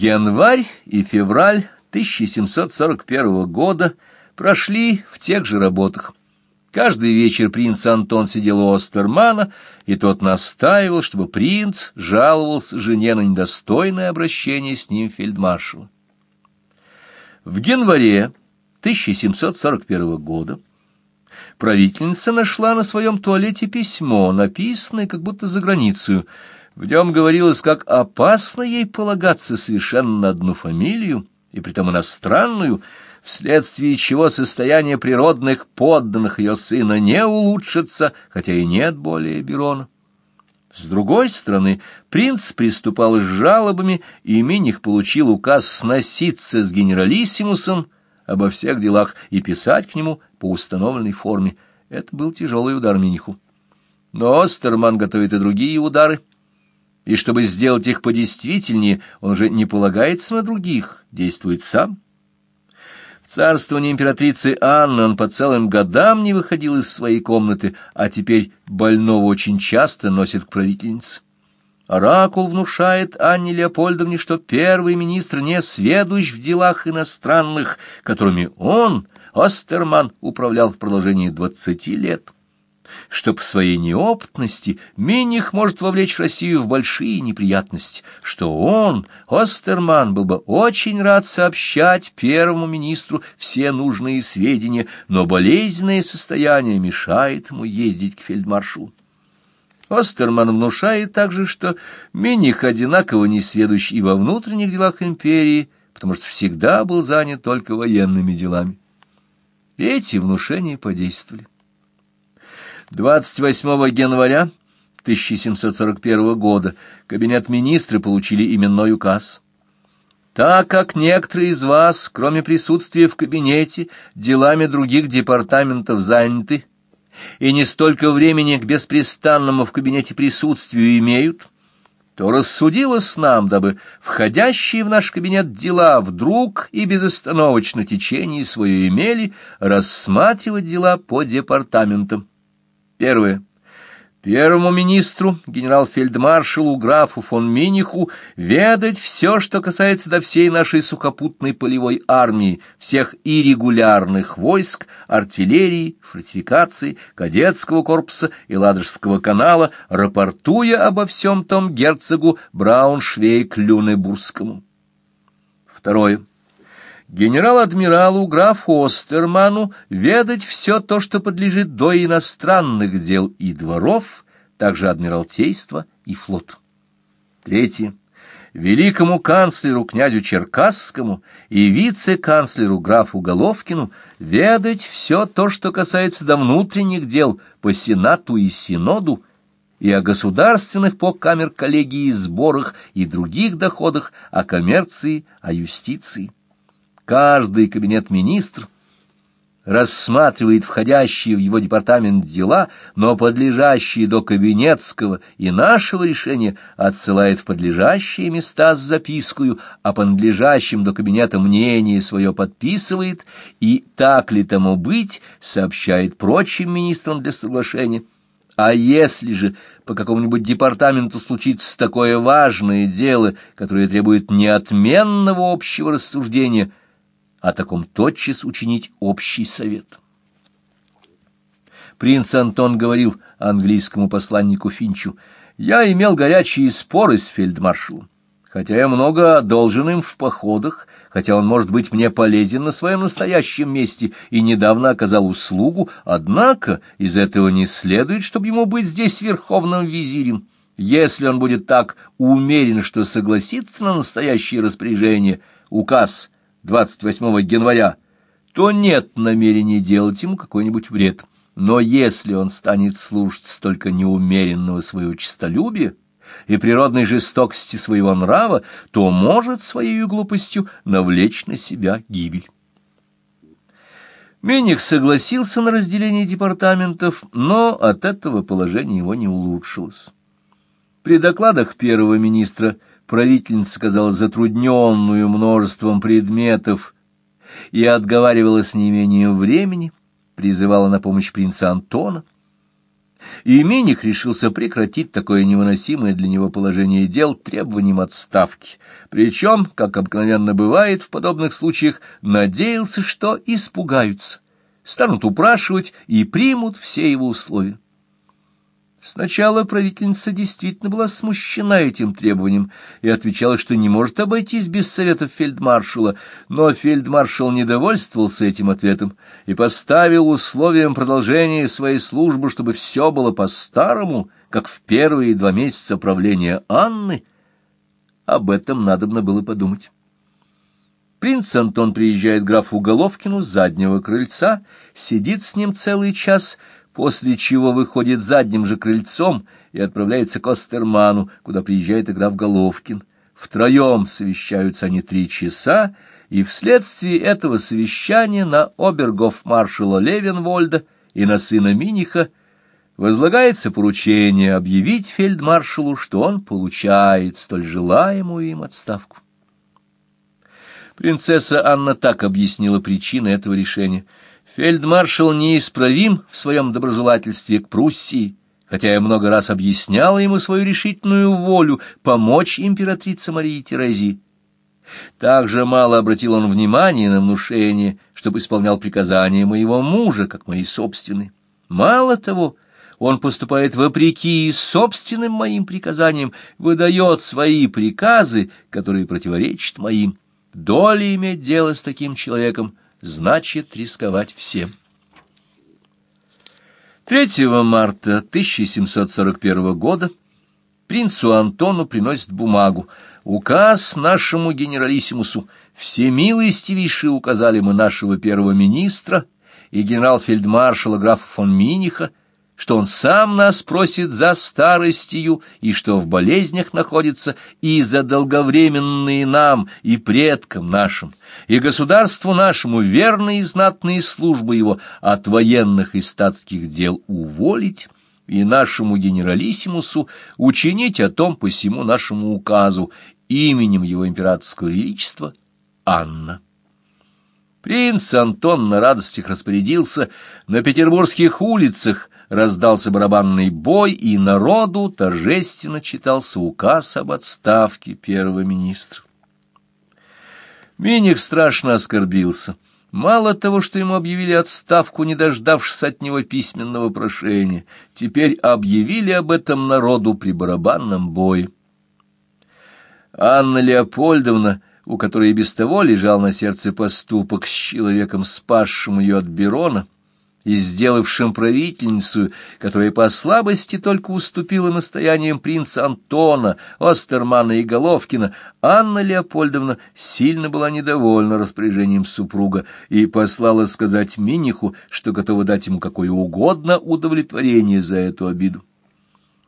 Январь и февраль 1741 года прошли в тех же работах. Каждый вечер принц Антон сидел у Остермана, и тот настаивал, чтобы принц жаловался жене на недостойное обращение с ним фельдмаршала. В январе 1741 года правительница нашла на своем туалете письмо, написанное как будто за границей. В нем говорилось, как опасно ей полагаться совершенно на одну фамилию, и притом иностранную, вследствие чего состояние природных подданных ее сына не улучшится, хотя и нет более Берона. С другой стороны, принц приступал с жалобами, и Миних получил указ сноситься с генералиссимусом обо всех делах и писать к нему по установленной форме. Это был тяжелый удар Миниху. Но Остерман готовит и другие удары и чтобы сделать их подействительнее, он уже не полагается на других, действует сам. В царствовании императрицы Анны он по целым годам не выходил из своей комнаты, а теперь больного очень часто носит к правительнице. Оракул внушает Анне Леопольдовне, что первый министр не сведущ в делах иностранных, которыми он, Остерман, управлял в продолжении двадцати лет что по своей неопытности Миних может вовлечь Россию в большие неприятности, что он, Остерман, был бы очень рад сообщать первому министру все нужные сведения, но болезненное состояние мешает ему ездить к фельдмаршалу. Остерман внушает также, что Миних одинаково несведущ и во внутренних делах империи, потому что всегда был занят только военными делами. Эти внушения подействовали. 28 января 1741 года кабинет министры получили именной указ. Так как некоторые из вас, кроме присутствия в кабинете, делами других департаментов заняты, и не столько времени к беспрестанному в кабинете присутствию имеют, то рассудилось нам, дабы входящие в наш кабинет дела вдруг и безостановочно течение свое имели, рассматривать дела по департаментам. Первое. Первому министру, генерал-фельдмаршалу графу фон Миниху, ведать все, что касается до всей нашей сухопутной полевой армии, всех иррегулярных войск, артиллерии, фортификаций, кадетского корпуса и Ладожского канала, рапортуя обо всем том герцогу Брауншвейк-Люнебургскому. Второе генерал-адмиралу графу Остерману ведать все то, что подлежит до иностранных дел и дворов, также адмиралтейства и флот. Третье. Великому канцлеру князю Черкасскому и вице-канцлеру графу Головкину ведать все то, что касается до внутренних дел по Сенату и Синоду, и о государственных по камер коллегии сборах и других доходах, о коммерции, о юстиции. Каждый кабинет-министр рассматривает входящие в его департамент дела, но подлежащие до кабинетского и нашего решения отсылает в подлежащие места с запискою, а по надлежащим до кабинета мнение свое подписывает и, так ли тому быть, сообщает прочим министрам для соглашения. А если же по какому-нибудь департаменту случится такое важное дело, которое требует неотменного общего рассуждения – о таком тотчас учинить общий совет. Принц Антон говорил английскому посланнику Финчу, «Я имел горячие споры с фельдмаршалом, хотя я много должен им в походах, хотя он может быть мне полезен на своем настоящем месте и недавно оказал услугу, однако из этого не следует, чтобы ему быть здесь верховным визирем. Если он будет так умерен, что согласится на настоящее распоряжение, указ 28 января, то нет намерения делать ему какой-нибудь вред. Но если он станет слушать столько неумеренного своего честолюбия и природной жестокости своего нрава, то может своей глупостью навлечь на себя гибель. Миних согласился на разделение департаментов, но от этого положение его не улучшилось. При докладах первого министра – правительница казалась затрудненную множеством предметов и отговаривала с неимением времени, призывала на помощь принца Антона. И Миних решился прекратить такое невыносимое для него положение дел требованием отставки. Причем, как обыкновенно бывает в подобных случаях, надеялся, что испугаются, станут упрашивать и примут все его условия. Сначала правительница действительно была смущена этим требованием и отвечала, что не может обойтись без советов фельдмаршала, но фельдмаршал не довольствовался этим ответом и поставил условием продолжения своей службы, чтобы все было по-старому, как в первые два месяца правления Анны. Об этом надобно было подумать. Принц Антон приезжает к графу Головкину с заднего крыльца, сидит с ним целый час — после чего выходит задним же крыльцом и отправляется к Остерману, куда приезжает и граф Головкин. Втроем совещаются они три часа, и вследствие этого совещания на обергоф-маршала Левенвольда и на сына Миниха возлагается поручение объявить фельдмаршалу, что он получает столь желаемую им отставку. Принцесса Анна так объяснила причины этого решения — Фельдмаршал неисправим в своем доброжелательстве к Пруссии, хотя я много раз объясняла ему свою решительную волю помочь императрице Марии Терезии. Также мало обратил он внимания на внушение, чтобы исполнял приказания моего мужа, как мои собственные. Мало того, он поступает вопреки собственным моим приказаниям, выдает свои приказы, которые противоречат моим. Доля иметь дело с таким человеком — значит рисковать всем. 3 марта 1741 года принцу Антону приносит бумагу. Указ нашему генералиссимусу. Всемилостивейше указали мы нашего первого министра и генерал-фельдмаршала графа фон Миниха, что он сам нас просит за старостью, и что в болезнях находится и за долговременные нам и предкам нашим, и государству нашему верные и знатные службы его от военных и статских дел уволить, и нашему генералиссимусу учинить о том по всему нашему указу именем его императорского величества Анна. Принц Антон на радостях распорядился на петербургских улицах раздался барабанный бой, и народу торжественно читался указ об отставке первого министра. Миних страшно оскорбился. Мало того, что ему объявили отставку, не дождавшись от него письменного прошения, теперь объявили об этом народу при барабанном бое. Анна Леопольдовна, у которой и без того лежал на сердце поступок с человеком, спасшим ее от Берона, и сделавшим правительницу, которая по слабости только уступила настояниям принца Антона, Остермана и Головкина, Анна Леопольдовна сильно была недовольна распоряжением супруга и послала сказать Миниху, что готова дать ему какое угодно удовлетворение за эту обиду.